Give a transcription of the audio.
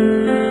Música